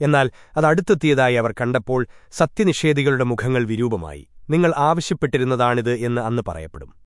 എന്നാൽ അത് അടുത്തെത്തിയതായി അവർ കണ്ടപ്പോൾ സത്യനിഷേധികളുടെ മുഖങ്ങൾ വിരൂപമായി. നിങ്ങൾ ആവശ്യപ്പെട്ടിരുന്നതാണിത് എന്ന് അന്ന് പറയപ്പെടും.